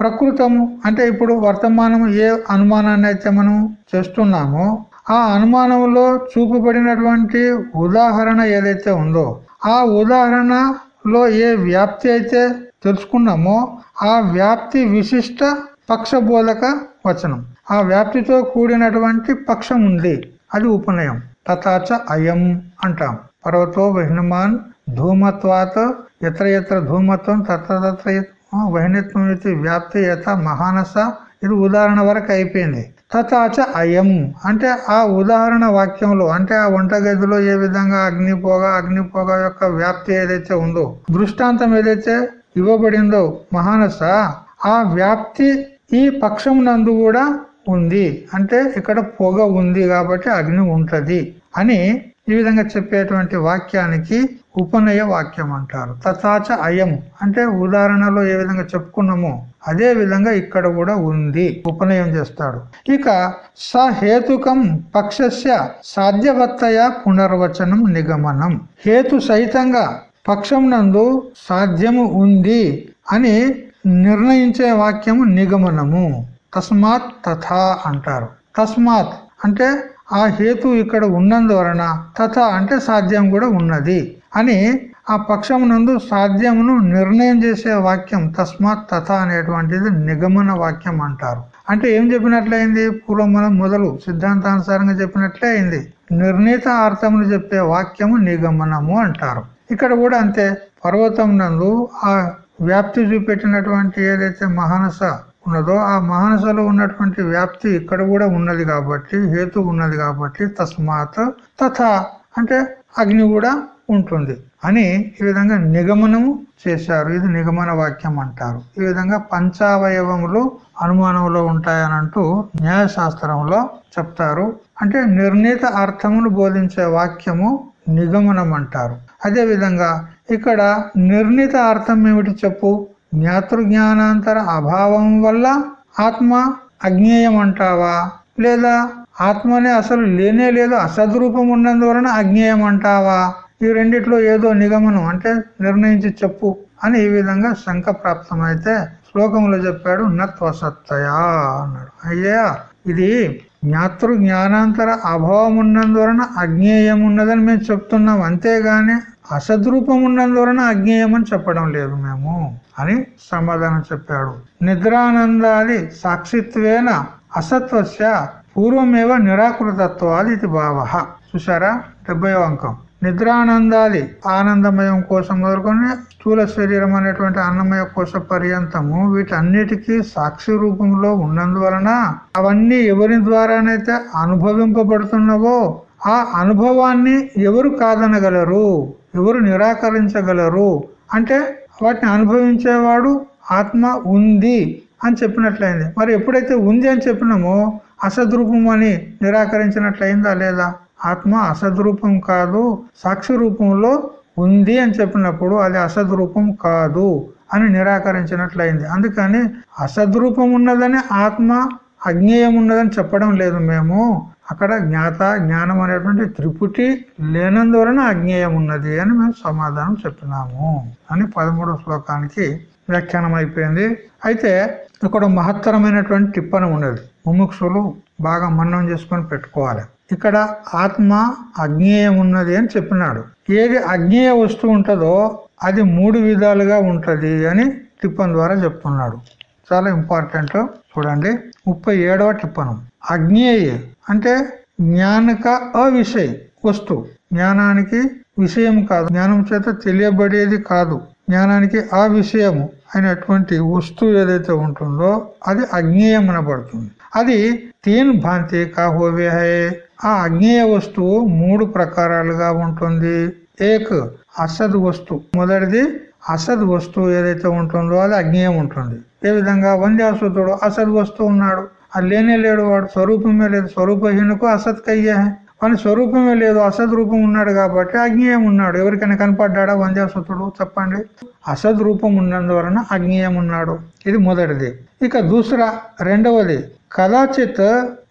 ప్రకృతము అంటే ఇప్పుడు వర్తమానం ఏ అనుమానాన్ని అయితే మనం చేస్తున్నామో ఆ అనుమానంలో చూపబడినటువంటి ఉదాహరణ ఏదైతే ఉందో ఆ ఉదాహరణలో ఏ వ్యాప్తి అయితే తెలుసుకున్నామో ఆ వ్యాప్తి విశిష్ట పక్షబోధక వచనం. ఆ వ్యాప్తితో కూడినటువంటి పక్షం ఉంది. అది ఉపనయం. తథాచ అయం అంటాం. పర్వతో వహినమాన్ ధూమత్వాత ఎత్ర ఎత్ర ధూమత్వం తత్ర వహినత్వం ఇది వ్యాప్తి యథ మహానస. ఇది ఉదాహరణ వరకు అయిపోయింది. తథాచ అయం. అంటే ఆ ఉదాహరణ వాక్యంలో అంటే ఆ వంటగదిలో ఏ విధంగా అగ్నిపోగ అగ్నిపోగ యొక్క వ్యాప్తి ఏదైతే ఉందో దృష్టాంతం ఏదైతే ఇవ్వబడిందో మహానస ఆ వ్యాప్తి ఈ పక్షం నందు కూడా ఉంది. అంటే ఇక్కడ పొగ ఉంది కాబట్టి అగ్ని ఉంటది అని ఈ విధంగా చెప్పేటువంటి వాక్యానికి ఉపనయ వాక్యం అంటారు తథాచ అయం. అంటే ఉదాహరణలో ఏ విధంగా చెప్పుకున్నామో అదే విధంగా ఇక్కడ కూడా ఉంది. ఉపనయం చేస్తాడు. ఇక సహేతుకం పక్షస్య సాధ్యవత్తయ పునర్వచనం నిగమనం. హేతు సహితంగా పక్షం నందు సాధ్యము ఉంది అని నిర్ణయించే వాక్యము నిగమనము. తస్మాత్ తథా అంటారు. తస్మాత్ అంటే ఆ హేతు ఇక్కడ ఉన్నందువలన తథ అంటే సాధ్యం కూడా ఉన్నది అని ఆ పక్షమునందు సాధ్యమును నిర్ణయం చేసే వాక్యం తస్మాత్ తథ అనేటువంటిది నిగమన వాక్యం అంటారు. అంటే ఏం చెప్పినట్లయింది? పూర్వం మనం మొదలు సిద్ధాంతానుసారంగా చెప్పినట్లే అయింది. నిర్ణీత అర్థమును చెప్పే వాక్యము నిగమనము అంటారు. ఇక్కడ కూడా అంతే. పర్వతం నందు ఆ వ్యాప్తి చూపెట్టినటువంటి ఏదైతే మహానస ఉన్నదో ఆ మహానసలో ఉన్నటువంటి వ్యాప్తి ఇక్కడ కూడా ఉన్నది కాబట్టి హేతు ఉన్నది కాబట్టి తస్మాత్ తథ. అంటే అగ్ని కూడా ఉంటుంది. అని ఈ విధంగా నిగమనము చేశారు. ఇది నిగమన వాక్యం అంటారు. ఈ విధంగా పంచావయవములు అనుమానంలో ఉంటాయని అంటూ న్యాయశాస్త్రంలో చెప్తారు. అంటే నిర్ణీత అర్థమును బోధించే వాక్యము నిగమనం అంటారు. అదే విధంగా ఇక్కడ నిర్ణీత అర్థం ఏమిటి చెప్పు? జ్ఞాతృజ్ఞానాంతర అభావం వల్ల ఆత్మ అజ్ఞేయం అంటావా? లేదా ఆత్మనే అసలు లేనే లేదు అసద్రూపం ఉన్నందువలన అజ్ఞేయం అంటావా? ఈ రెండిట్లో ఏదో నిగమనం అంటే నిర్ణయించి చెప్పు అని ఈ విధంగా శంక ప్రాప్తమైతే శ్లోకంలో చెప్పాడు నత్వసత్తయా అన్నాడు. అయ్యా ఇది జ్ఞాతృ జ్ఞానాంతర అభావం ఉన్నందువలన అజ్ఞేయం ఉన్నదని మేము చెప్తున్నాం. అంతేగాని అసద్రూపం ఉన్నందువలన అజ్ఞేయం అని చెప్పడం లేదు మేము అని సమాధానం చెప్పాడు. నిద్రానందాది సాక్షిత్వేన అసత్వస్య పూర్వమేవ నిరాకృతత్వాది ఇది భావ. చూసారా డెబ్బై అంకం. నిద్రానందాది ఆనందమయం కోసం మొదలుకొని స్థూల శరీరం అనేటువంటి అన్నమయ కోశ పర్యంతము వీటన్నిటికీ సాక్షి రూపంలో ఉన్నందువలన అవన్నీ ఎవరి ద్వారానైతే అనుభవింపబడుతున్నవో ఆ అనుభవాన్ని ఎవరు కాదనగలరు ఎవరు నిరాకరించగలరు అంటే వాటిని అనుభవించేవాడు ఆత్మ ఉంది అని చెప్పినట్లయింది. మరి ఎప్పుడైతే ఉంది అని చెప్పినామో అసద్రూపం అని నిరాకరించినట్లయిందా లేదా? ఆత్మ అసద్రూపం కాదు సాక్షి రూపంలో ఉంది అని చెప్పినప్పుడు అది అసద్రూపం కాదు అని నిరాకరించినట్లయింది. అందుకని అసద్రూపం ఉన్నదని ఆత్మ అజ్ఞేయం ఉన్నదని చెప్పడం లేదు మేము. అక్కడ జ్ఞాత జ్ఞానం అనేటువంటి త్రిపుటి లేనందువలన అజ్ఞేయం ఉన్నది అని మేము సమాధానం చెప్పినాము అని పదమూడవ శ్లోకానికి వ్యాఖ్యానం అయిపోయింది. అయితే ఇక్కడ మహత్తరమైనటువంటి టిప్పణం ఉన్నది. ముముక్షులు బాగా మన్నం చేసుకొని పెట్టుకోవాలి. ఇక్కడ ఆత్మ అజ్ఞేయం ఉన్నది అని చెప్పినాడు. ఏది అజ్ఞేయ వస్తువు ఉంటుందో అది మూడు విధాలుగా ఉంటది అని టిప్పన్ ద్వారా చెప్తున్నాడు. చాలా ఇంపార్టెంట్ చూడండి. ముప్పై ఏడవ టిప్పను. అజ్ఞేయ అంటే జ్ఞానక అవిషయ వస్తువు. జ్ఞానానికి విషయం కాదు. జ్ఞానం చేత తెలియబడేది కాదు. జ్ఞానానికి ఆ విషయము అయినటువంటి వస్తువు ఏదైతే ఉంటుందో అది అజ్ఞేయం అనబడుతుంది. అది తీన్ భాంతి కాహోవే హే. ఆ అజ్ఞేయ వస్తువు మూడు ప్రకారాలుగా ఉంటుంది. ఏక్ అసద్ వస్తువు మొదటిది అసద్ వస్తువు ఏదైతే ఉంటుందో అది అజ్ఞేయం ఉంటుంది. ఏ విధంగా? వంద్యాసుతుడు అసద్ వస్తువు ఉన్నాడు. అది లేనే లేడు వాడు. స్వరూపమే లేదు. స్వరూపహీనకు అసత్ కయ్యే మన స్వరూపమే లేదు అసద్ రూపం ఉన్నాడు కాబట్టి అజ్ఞేయం ఉన్నాడు. ఎవరికైనా కనపడ్డా వంద్యాసుతుడు చెప్పండి. అసద్ రూపం ఉన్నందువలన అజ్ఞేయం ఉన్నాడు. ఇది మొదటిది. ఇక దూసరా రెండవది కదాచిత్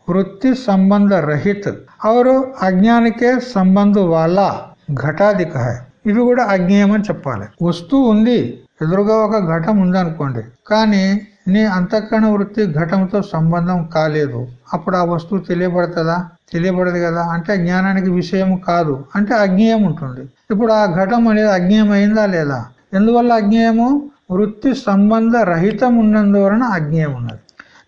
వృత్తి సంబంధ రహిత్. అవరు అజ్ఞానికే సంబంధ వాళ్ళ ఘటాధిక ఇవి కూడా అజ్ఞేయం అని చెప్పాలి. వస్తువు ఉంది. ఎదురుగా ఒక ఘటం ఉందనుకోండి. కానీ నీ అంతఃకరణ వృత్తి ఘటంతో సంబంధం కాలేదు. అప్పుడు ఆ వస్తువు తెలియబడుతుందా? తెలియబడదు కదా? అంటే జ్ఞానానికి విషయం కాదు. అంటే అజ్ఞేయం ఉంటుంది. ఇప్పుడు ఆ ఘటం అనేది అజ్ఞేయం అయిందా లేదా? ఎందువల్ల అజ్ఞేయము? వృత్తి సంబంధ రహితం ఉన్నందువలన అజ్ఞేయం ఉన్నది.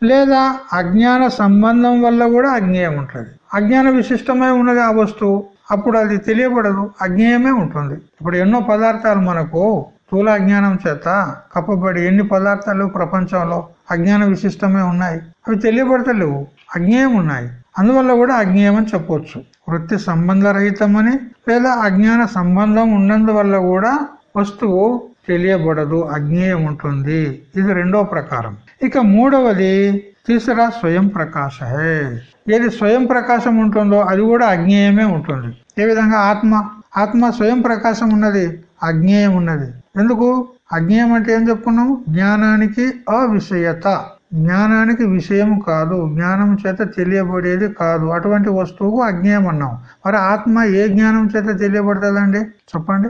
లేదా అజ్ఞాన సంబంధం వల్ల కూడా అజ్ఞేయం ఉంటుంది. అజ్ఞాన విశిష్టమై ఉన్నది ఆ వస్తువు. అప్పుడు అది తెలియబడదు అజ్ఞేయమే ఉంటుంది. ఇప్పుడు ఎన్నో పదార్థాలు మనకు స్థూల అజ్ఞానం చేత కప్పబడి ఎన్ని పదార్థాలు ప్రపంచంలో అజ్ఞాన విశిష్టమే ఉన్నాయి? అవి తెలియబడతలేవు. అజ్ఞేయం ఉన్నాయి. అందువల్ల కూడా అజ్ఞేయమని చెప్పవచ్చు వృత్తి సంబంధ రహితమని లేదా అజ్ఞాన సంబంధం ఉన్నందువల్ల కూడా వస్తువు తెలియబడదు అజ్ఞేయం ఉంటుంది. ఇది రెండో ప్రకారం. ఇక మూడవది తీసరా స్వయం ప్రకాశహే. ఏది స్వయం ప్రకాశం ఉంటుందో అది కూడా అజ్ఞేయమే ఉంటుంది. ఏ విధంగా? ఆత్మ. ఆత్మ స్వయం ప్రకాశం ఉన్నది అజ్ఞేయం ఉన్నది. ఎందుకు? అజ్ఞేయం అంటే ఏం చెప్పుకున్నాము జ్ఞానానికి అవిషయత. జ్ఞానానికి విషయం కాదు జ్ఞానం చేత తెలియబడేది కాదు. అటువంటి వస్తువుకు అజ్ఞేయం అన్నాం. మరి ఆత్మ ఏ జ్ఞానం చేత తెలియబడుతుందండి? చెప్పండి.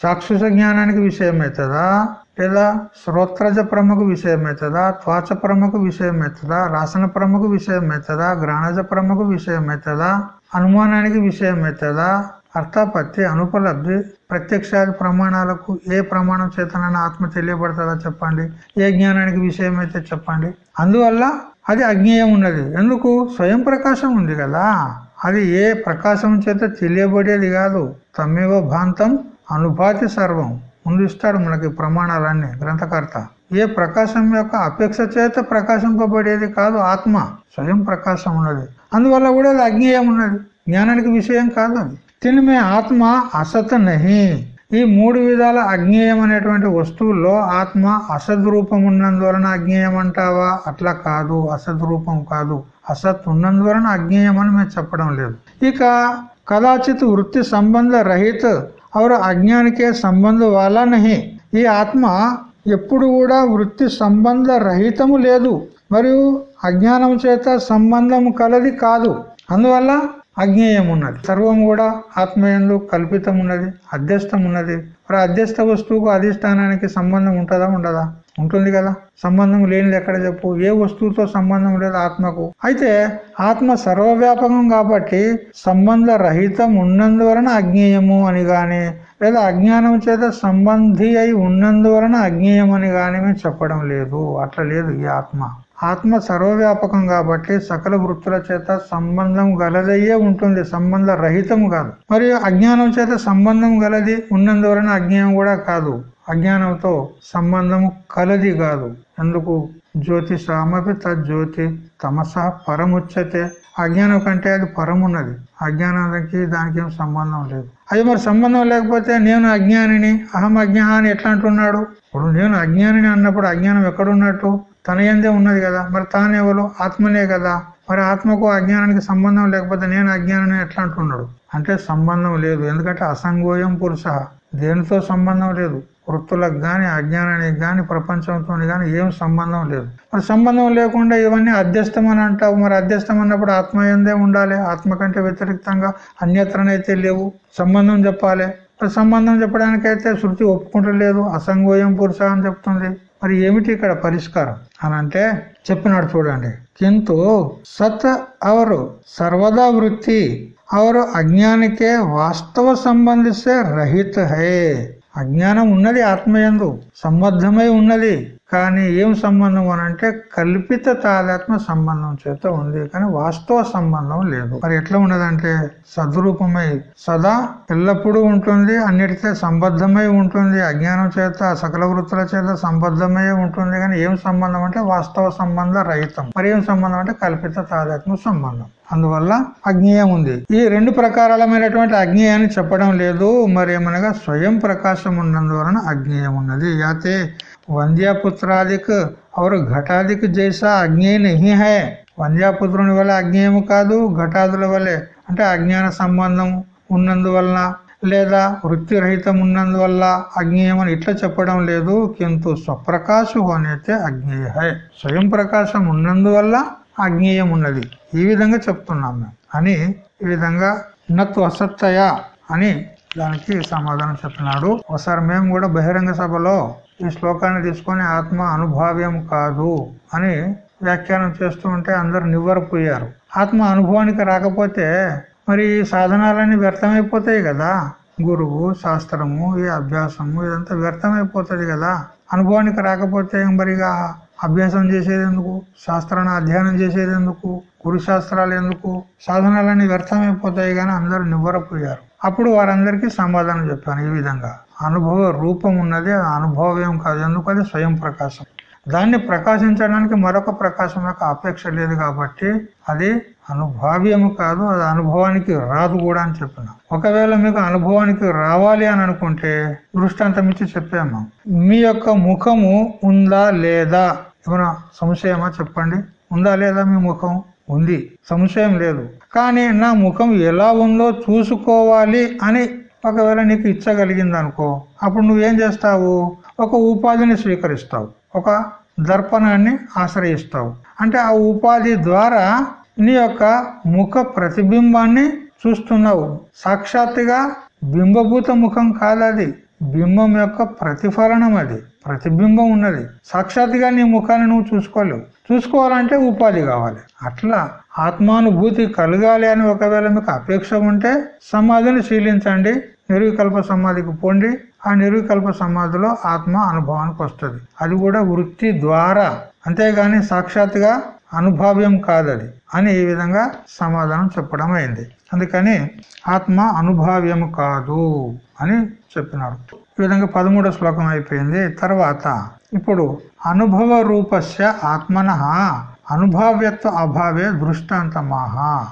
చాక్షుష జ్ఞానానికి విషయం అవుతుందా లేదా శ్రోత్రజ ప్రముఖ విషయం అవుతుందా త్వాచ ప్రముఖ విషయం అవుతుందా రాసన ప్రముఖ విషయం అవుతుందా గ్రాణజ ప్రముఖ విషయం అవుతుందా అనుమానానికి విషయం అవుతుందా అర్థాపత్తి అనుపలబ్ధి ప్రత్యక్షాది ప్రమాణాలకు ఏ ప్రమాణం చేతనైనా ఆత్మ తెలియబడుతుందా చెప్పండి. ఏ జ్ఞానానికి విషయం అయితే చెప్పండి. అందువల్ల అది అజ్ఞేయం ఉన్నది. ఎందుకు? స్వయం ప్రకాశం ఉంది కదా. అది ఏ ప్రకాశం చేత తెలియబడేది కాదు. తమేవ భాంతం అనుభాతి సర్వం. ముందు ఇస్తాడు మనకి ప్రమాణాలన్నీ. గ్రంథకర్త. ఏ ప్రకాశం యొక్క అపేక్ష చేత ప్రకాశింపబడేది కాదు ఆత్మ. స్వయం ప్రకాశం ఉన్నది. అందువల్ల కూడా అది అజ్ఞేయం ఉన్నది. జ్ఞానానికి విషయం కాదు అది. తినిమే ఆత్మ అసత్ నహి. ఈ మూడు విధాల అజ్ఞేయం అనేటువంటి వస్తువుల్లో ఆత్మ అసద్రూపం ఉన్నందువలన అజ్ఞేయం అంటావా అట్లా కాదు అసద్రూపం కాదు. అసత్ ఉన్నందువలన అజ్ఞేయం అని మేము చెప్పడం లేదు. ఇక కదాచిత్ వృత్తి సంబంధ రహిత అవరు అజ్ఞానికే సంబంధ వాలా నహి. ఈ ఆత్మ ఎప్పుడు కూడా వృత్తి సంబంధ రహితము లేదు మరియు అజ్ఞానం చేత సంబంధం కలది కాదు. అందువల్ల అజ్ఞేయం ఉన్నది. సర్వం కూడా ఆత్మయందు కల్పితం ఉన్నది అధ్యస్థం ఉన్నది మరి అధ్యస్థ వస్తువుకు అధిష్టానానికి సంబంధం ఉంటుందా ఉండదా? ఉంటుంది కదా. సంబంధం లేనిది ఎక్కడ చెప్పు? ఏ వస్తువుతో సంబంధం లేదు ఆత్మకు. అయితే ఆత్మ సర్వవ్యాపకం కాబట్టి సంబంధ రహితం ఉన్నందువలన అజ్ఞేయము అని గాని లేదా అజ్ఞానం చేత సంబంధి అయి ఉన్నందువలన అజ్ఞేయం అని గాని మేము చెప్పడం లేదు. అట్లా లేదు ఈ ఆత్మ. ఆత్మ సర్వవ్యాపకం కాబట్టి సకల వృత్తుల చేత సంబంధం గలదయ్యే ఉంటుంది సంబంధ రహితం కాదు. మరియు అజ్ఞానం చేత సంబంధం గలది ఉన్నందువలన అజ్ఞానం కూడా కాదు. అజ్ఞానంతో సంబంధం కలది కాదు. ఎందుకు జ్యోతి సామపి తజ్యోతి తమస పరముచ్చతే అజ్ఞానం కంటే అది పరమున్నది. అజ్ఞానానికి దానికి ఏం సంబంధం లేదు. అది మరి సంబంధం లేకపోతే నేను అజ్ఞానిని? అహం అజ్ఞాని ఎట్లా అంటున్నాడు? ఇప్పుడు నేను అజ్ఞానిని అన్నప్పుడు అజ్ఞానం ఎక్కడున్నట్టు? తన ఎందే ఉన్నది కదా. మరి తానెవరు? ఆత్మనే కదా. మరి ఆత్మకు అజ్ఞానానికి సంబంధం లేకపోతే నేను అజ్ఞానం ఎట్లా అంటున్నాడు? అంటే సంబంధం లేదు. ఎందుకంటే అసంగోయం పురుష. దేనితో సంబంధం లేదు? వృత్తులకు కానీ అజ్ఞానానికి కానీ ప్రపంచంతో కానీ ఏం సంబంధం లేదు. మరి సంబంధం లేకుండా ఇవన్నీ అధ్యస్థం అంటావు. మరి అధ్యస్థం అన్నప్పుడు ఆత్మ ఎందే ఉండాలి. ఆత్మ కంటే వ్యతిరేక్తంగా అన్యత్రనైతే లేవు. సంబంధం చెప్పాలి. సంబంధం చెప్పడానికైతే శృతి ఒప్పుకుంటలేదు అసంగోయం పురుష అని చెప్తుంది. మరి ఏమిటి ఇక్కడ పరిష్కారం? అని అంటే చెప్పినాడు చూడండి. కింటు సత్ అవరు సర్వదా వృత్తి అవరు అజ్ఞానికే వాస్తవ సంబంధిస్తే రహిత హే. అజ్ఞానం ఉన్నది ఆత్మయందు సంబద్ధమై ఉన్నది. కానీ ఏం సంబంధం అని అంటే కల్పిత తాదాత్మ సంబంధం చేత ఉంది కానీ వాస్తవ సంబంధం లేదు. మరి ఎట్లా ఉన్నదంటే సద్రూపమై సదా ఎల్లప్పుడూ ఉంటుంది అన్నిటితో సంబద్ధమై ఉంటుంది అజ్ఞానం చేత సకల వృత్తుల చేత సంబద్ధమై ఉంటుంది కానీ ఏం సంబంధం అంటే వాస్తవ సంబంధ రహితం. మరి ఏం సంబంధం అంటే కల్పిత తాదాత్మ సంబంధం. అందువల్ల అజ్ఞేయం ఉంది. ఈ రెండు ప్రకారాలమైనటువంటి అజ్ఞేయాన్ని చెప్పడం లేదు మరి ఏమనగా స్వయం ప్రకాశం ఉన్నందువలన అజ్ఞేయం ఉన్నది. అయితే యాతే వంద్యాపుత్రాదిక్ और ఘటాదిక్ జైసా అజ్ఞేయ నహి హై వంద్యాపుత్రుని వల్ల అజ్ఞేయము కాదు ఘటాదుల వల్లే అంటే అజ్ఞాన సంబంధం ఉన్నందువలన లేదా వృత్తి రహితం ఉన్నందువల్ల అజ్ఞేయం అని ఇట్లా చెప్పడం లేదు కింద స్వప్రకాశం అనేతే అజ్ఞేయ హై స్వయం ప్రకాశం ఉన్నందువల్ల అజ్ఞేయం ఉన్నది ఈ విధంగా చెప్తున్నాం మేము అని ఈ విధంగా నత్వ అసత్తయ అని దానికి సమాధానం చెప్పినాడు ఒకసారి మేము కూడా బహిరంగ సభలో ఈ శ్లోకాన్ని తీసుకొని ఆత్మ అనుభావ్యం కాదు అని వ్యాఖ్యానం చేస్తూ ఉంటే అందరు నివ్వరపోయారు. ఆత్మ అనుభవానికి రాకపోతే మరి ఈ సాధనాలన్నీ వ్యర్థమైపోతాయి కదా. గురువు శాస్త్రము ఈ అభ్యాసము ఇదంతా వ్యర్థమైపోతుంది కదా. అనుభవానికి రాకపోతే మరిగా అభ్యాసం చేసేది ఎందుకు? శాస్త్రాన్ని అధ్యయనం చేసేది ఎందుకు? గురు శాస్త్రాలు ఎందుకు? సాధనాలన్నీ వ్యర్థమైపోతాయి కానీ అందరూ నివ్వరపోయారు. అప్పుడు వారందరికీ సమాధానం చెప్పాను ఈ విధంగా. అనుభవ రూపం ఉన్నది అనుభవం కాదు. ఎందుకు అది స్వయం ప్రకాశం. దాన్ని ప్రకాశించడానికి మరొక ప్రకాశం యొక్క అపేక్ష లేదు కాబట్టి అది అనుభావ్యము కాదు అది అనుభవానికి రాదు కూడా అని చెప్పిన ఒకవేళ మీకు అనుభవానికి రావాలి అని అనుకుంటే దృష్టాంతం ఇచ్చి చెప్పాము. మీ యొక్క ముఖము ఉందా లేదా? ఏమైనా సంశయమా చెప్పండి? ఉందా లేదా మీ ముఖం? ఉంది. సంశయం లేదు. కానీ నా ముఖం ఎలా ఉందో చూసుకోవాలి అని ఒకవేళ నీకు ఇచ్చగలిగింది అనుకో అప్పుడు నువ్వేం చేస్తావు? ఒక ఉపాధిని స్వీకరిస్తావు. ఒక దర్పణాన్ని ఆశ్రయిస్తావు. అంటే ఆ ఉపాధి ద్వారా నీ యొక్క ముఖ ప్రతిబింబాన్ని చూస్తున్నావు. సాక్షాత్తుగా బింబభూత ముఖం కాదది బింబం యొక్క ప్రతిఫలనం అది. ప్రతిబింబం ఉన్నది. సాక్షాత్తుగా నీ ముఖాన్ని నువ్వు చూసుకోలేవు. చూసుకోవాలంటే ఉపాధి కావాలి. అట్లా ఆత్మానుభూతి కలగాలి అని ఒకవేళ మీకు అపేక్ష ఉంటే సమాధిని శీలించండి. నిర్వికల్ప సమాధికి పోండి. ఆ నిర్వికల్ప సమాధిలో ఆత్మ అనుభవానికి వస్తుంది. అది కూడా వృత్తి ద్వారా. అంతేగాని సాక్షాత్తుగా అనుభావ్యం కాదది అని ఈ విధంగా సమాధానం చెప్పడం అయింది. అందుకని ఆత్మ అనుభావ్యం కాదు అని చెప్పినాడు ఈ విధంగా పదమూడో శ్లోకం అయిపోయింది. తర్వాత ఇప్పుడు అనుభవ రూపస్య ఆత్మన అనుభావ్యత్వ అభావే దృష్టాంతమాహ.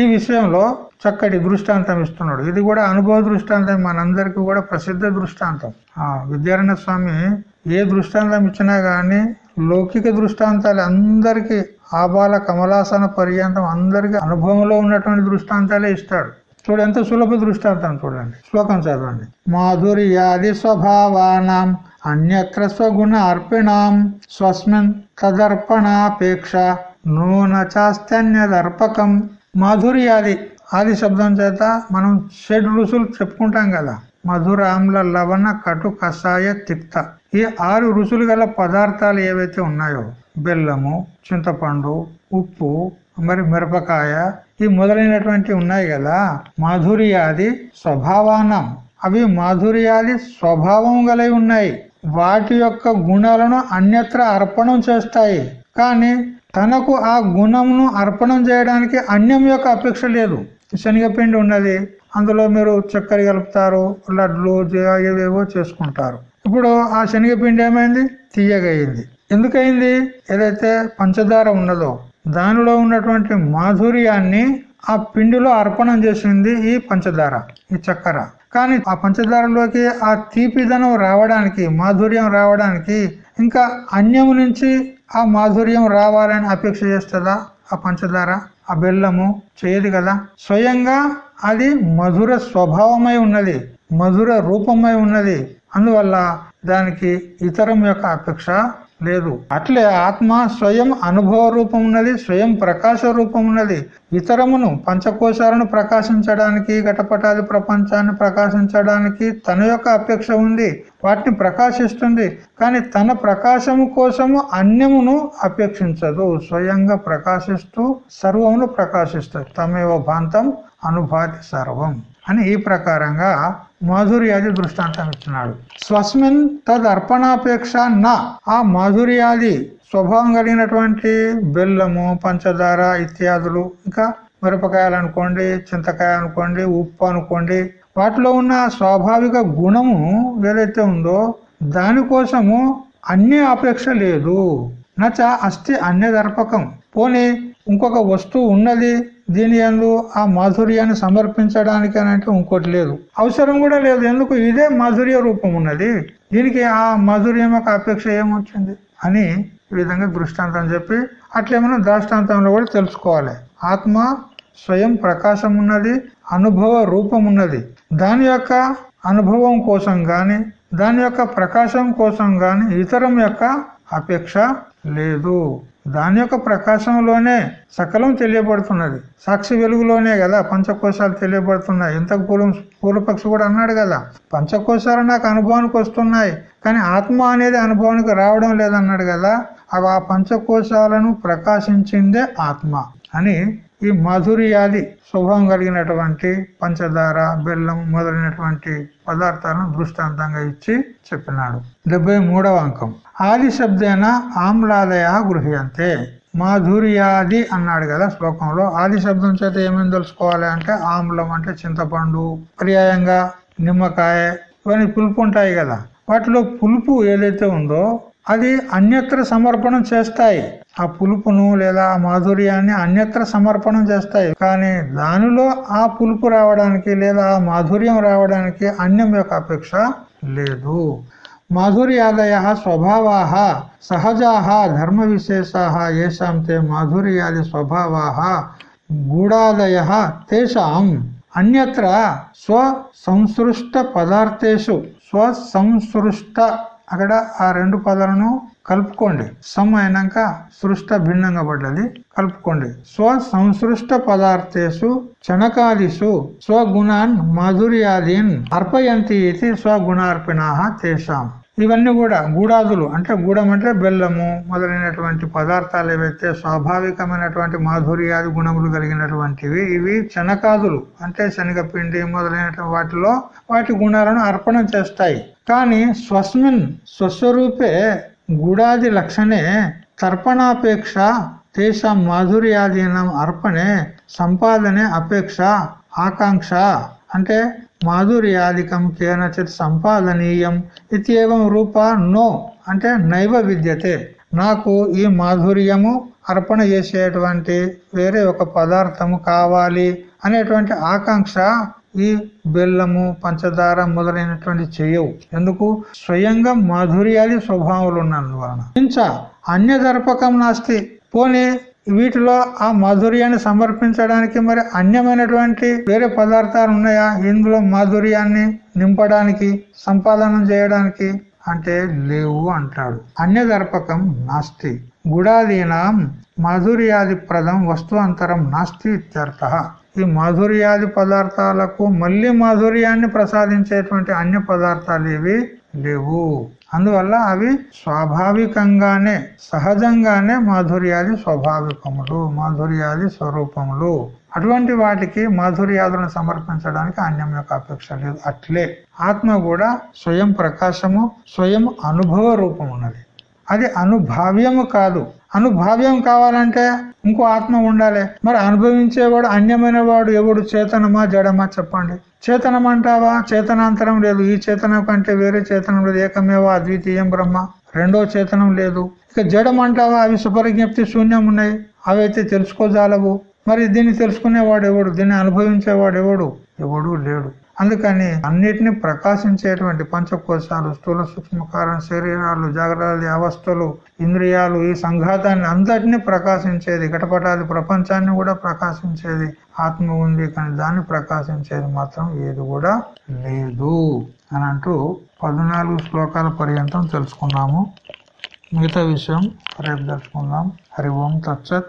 ఈ విషయంలో చక్కటి దృష్టాంతం ఇస్తున్నాడు. ఇది కూడా అనుభవ దృష్టాంతం మనందరికీ కూడా ప్రసిద్ధ దృష్టాంతం. విద్యారాయణ స్వామి ఏ దృష్టాంతం ఇచ్చినా కానీ లౌకిక దృష్టాంతాలు అందరికీ ఆబాల కమలాసన పర్యంతం అందరికీ అనుభవంలో ఉన్నటువంటి దృష్టాంతాలే ఇస్తాడు. చూడు ఎంత సులభ దృష్టాంతం చూడండి. శ్లోకం చదవండి. మాధుర్యాది స్వభావానం అన్యత్ర స్వగుణ అర్పిణాం స్వస్మిన్ తదర్పణాపేక్ష. నూన చాస్తన్యదర్పకం మాధుర్యాది ఆది శబ్దం చేత మనం షెడ్ రుసులు చెప్పుకుంటాం కదా. మధుర ఆమ్ల లవణ కటు కషాయ తిక్త. ఈ ఆరు రుసులు గల పదార్థాలు ఏవైతే ఉన్నాయో బెల్లము చింతపండు ఉప్పు మరి మిరపకాయ ఈ మొదలైనటువంటి ఉన్నాయి కదా. మాధుర్యాది స్వభావానం. అవి మాధుర్యాది స్వభావం గలై ఉన్నాయి. వాటి యొక్క గుణాలను అన్యత్ర అర్పణం చేస్తాయి. కానీ తనకు ఆ గుణంను అర్పణం చేయడానికి అన్యం యొక్క అపేక్ష లేదు. శనగపిండి ఉన్నది అందులో మీరు చక్కెర కలుపుతారు లడ్లు ఏవేవో చేసుకుంటారు. ఇప్పుడు ఆ శనగపిండి ఏమైంది? తీయగయింది ఎందుకయింది ఏదైతే పంచదార ఉన్నదో దానిలో ఉన్నటువంటి మాధుర్యాన్ని ఆ పిండిలో అర్పణం చేసింది ఈ పంచదార ఈ చక్కెర. కానీ ఆ పంచదారలోకి ఆ తీపిదనం రావడానికి మాధుర్యం రావడానికి ఇంకా అన్యము నుంచి ఆ మాధుర్యం రావాలని అపేక్ష చేస్తుందా ఆ పంచదార? ఆ బెల్లము చేయదు కదా? స్వయంగా అది మధుర స్వభావమై ఉన్నది మధుర రూపమై ఉన్నది. అందువల్ల దానికి ఇతరం యొక్క అపేక్ష లేదు. అట్లే ఆత్మ స్వయం అనుభవ రూపం ఉన్నది స్వయం ప్రకాశ రూపం ఉన్నది ఇతరమును పంచకోశాలను ప్రకాశించడానికి ఘటపటాది ప్రపంచాన్ని ప్రకాశించడానికి తన యొక్క అపేక్ష ఉంది వాటిని ప్రకాశిస్తుంది. కానీ తన ప్రకాశము కోసము అన్యమును అపేక్షించదు. స్వయంగా ప్రకాశిస్తూ సర్వమును ప్రకాశిస్తుంది తమేవ భాంతం అనుభాతి సర్వం అని ఈ ప్రకారంగా మాధుర్యాది దృష్టాంతం ఇస్తున్నాడు స్వస్మిన్ తద్ అర్పణాపేక్ష నా. ఆ మాధుర్యాది స్వభావం కలిగినటువంటి బెల్లము పంచదార ఇత్యాదులు ఇంకా మిరపకాయలు అనుకోండి చింతకాయ అనుకోండి ఉప్పు అనుకోండి వాటిలో ఉన్న స్వాభావిక గుణము ఏదైతే ఉందో దానికోసము అన్య అపేక్ష లేదు. నచ అస్థి అన్యదర్పకం. పోనీ ఇంకొక వస్తువు ఉన్నది దీని ఎందు ఆ మాధుర్యాన్ని సమర్పించడానికి అని అంటే ఇంకోటి లేదు. అవసరం కూడా లేదు. ఎందుకు? ఇదే మాధుర్య రూపం ఉన్నది. దీనికి ఆ మాధుర్యం యొక్క అపేక్ష ఏమొచ్చింది? అని ఈ విధంగా దృష్టాంతం చెప్పి అట్లే మనం దృష్టాంతంలో కూడా తెలుసుకోవాలి. ఆత్మ స్వయం ప్రకాశం ఉన్నది అనుభవ రూపం ఉన్నది. దాని యొక్క అనుభవం కోసం గాని దాని యొక్క ప్రకాశం కోసం గాని ఇతరం యొక్క అపేక్ష లేదు. దాని యొక్క ప్రకాశంలోనే సకలం తెలియబడుతున్నది. సాక్షి వెలుగులోనే కదా పంచకోశాలు తెలియబడుతున్నాయి. ఇంతకు పూర్వం పూర్వపక్షి కూడా అన్నాడు కదా పంచకోశాలు నాకు అనుభవానికి వస్తున్నాయి కానీ ఆత్మ అనేది అనుభవానికి రావడం లేదన్నాడు కదా. అవి ఆ పంచకోశాలను ప్రకాశించిందే ఆత్మ అని ఈ మధుర్యాది శుభం కలిగినటువంటి పంచదార బెల్లం మొదలైనటువంటి పదార్థాలను దృష్టాంతంగా ఇచ్చి చెప్పినాడు. డెబ్బై మూడవ అంకం. ఆది శబ్దేన ఆమ్లాదయ గృహ్యంతే. మాధుర్యాది అన్నాడు కదా శ్లోకంలో. ఆది శబ్దం చేత ఏమేమి తెలుసుకోవాలి అంటే ఆమ్లం అంటే చింతపండు పర్యాయంగా నిమ్మకాయ ఇవన్నీ పులుపు ఉంటాయి కదా. వాటిలో పులుపు ఏదైతే ఉందో అది అన్యత్ర సమర్పణం చేస్తాయి. ఆ పులుపును లేదా ఆ మాధుర్యాన్ని అన్యత్ర సమర్పణం చేస్తాయి. కానీ దానిలో ఆ పులుపు రావడానికి లేదా ఆ మాధుర్యం రావడానికి అన్యం యొక్క అపేక్ష లేదు. మాధుర్యాదయ స్వభావాహ సహజాహ ధర్మ విశేషాహ ఏషాం తే మాధుర్యాది స్వభావాహ గూఢాదయ తేషాం. అన్యత్ర స్వసంసృష్ట పదార్థేషు స్వసంసృష్ట అక్కడ ఆ రెండు పదాలను కలుపుకోండి. సమ్ అయినాక సృష్ట భిన్నంగా పడ్డది. కలుపుకోండి. స్వ సంసృష్ట పదార్థేషు చనకాదిషు స్వగుణాన్ మాధుర్యాదీన్ అర్పయంతి ఇది స్వగుణార్పిణ తేషాం. ఇవన్నీ కూడా గూడాదులు. అంటే గూడం అంటే బెల్లము మొదలైనటువంటి పదార్థాలు ఏవైతే స్వాభావికమైనటువంటి మాధుర్యాది గుణములు కలిగినటువంటివి ఇవి శనకాదులు. అంటే శనగపిండి మొదలైనటువంటి వాటిలో వాటి గుణాలను అర్పణం చేస్తాయి. కానీ స్వస్మిన్ స్వస్వరూపే గూడాది లక్షణే తర్పణాపేక్ష తేషాం మాధుర్యాదీనం అర్పణే సంపాదనే అపేక్ష ఆకాంక్ష. అంటే మాధుర్యాదికం కేనచిత్ సంపాదనీయం ఇత్యేవం రూప నో అంటే నైవ విద్యతే. నాకు ఈ మాధుర్యము అర్పణ చేసేటువంటి వేరే ఒక పదార్థము కావాలి అనేటువంటి ఆకాంక్ష ఈ బెల్లము పంచదార మొదలైనటువంటి చేయవు. ఎందుకు? స్వయంగా మాధుర్యాది స్వభావాలు ఉన్నందువలన. ఇంకా అన్యదర్పకం నాస్తి. పోనీ వీటిలో ఆ మాధుర్యాన్ని సమర్పించడానికి మరి అన్యమైనటువంటి వేరే పదార్థాలు ఉన్నాయా? ఇందులో మాధుర్యాన్ని నింపడానికి సంపాదనం చేయడానికి అంటే లేవు అంటాడు. అన్యదర్పకం నాస్తి. గుడాదీనాం మాధుర్యాది ప్రదం వస్తు అంతరం నాస్తి ఇత్యర్థ. ఈ మాధుర్యాది పదార్థాలకు మళ్ళీ మాధుర్యాన్ని ప్రసాదించేటువంటి అన్య పదార్థాలు ఇవి లేవు. అందువల్ల అవి స్వాభావికంగానే సహజంగానే మాధుర్యాది స్వాభావికములు మాధుర్యాది స్వరూపములు. అటువంటి వాటికి మాధుర్యాదులను సమర్పించడానికి అన్యం యొక్క అపేక్ష లేదు. అట్లే ఆత్మ కూడా స్వయం ప్రకాశము స్వయం అనుభవ రూపం ఉన్నది అది అనుభావ్యము కాదు. అనుభావ్యం కావాలంటే ఇంకో ఆత్మ ఉండాలి. మరి అనుభవించేవాడు అన్యమైన వాడు ఎవడు? చేతనమా? జడమా? చెప్పండి. చేతనం అంటావా? చేతనాంతరం లేదు. ఈ చేతనం కంటే వేరే చేతనం లేదు. ఏకమేవా? అద్వితీయం బ్రహ్మ. రెండో చేతనం లేదు. ఇక జడం అంటావా? అవి సుపరిజ్ఞప్తి శూన్యం ఉన్నాయి. అవైతే తెలుసుకోజాలవు మరి దీన్ని తెలుసుకునేవాడు ఎవడు? దీన్ని అనుభవించేవాడు ఎవడు? ఎవడు లేడు. అందుకని అన్నిటిని ప్రకాశించేటువంటి పంచకోశాలు స్థూల సూక్ష్మకారం శరీరాలు జాగ్రత్త అవస్థలు ఇంద్రియాలు ఈ సంఘాతాన్ని అందటినీ ప్రకాశించేది ఘటపటాది ప్రపంచాన్ని కూడా ప్రకాశించేది ఆత్మ ఉంది కానీ దాన్ని ప్రకాశించేది మాత్రం ఏది కూడా లేదు అని అంటూ పద్నాలుగు శ్లోకాల పర్యంతం తెలుసుకున్నాము మిగతా విషయం రేపు తెలుసుకుందాం. హరి ఓం తచ్చత్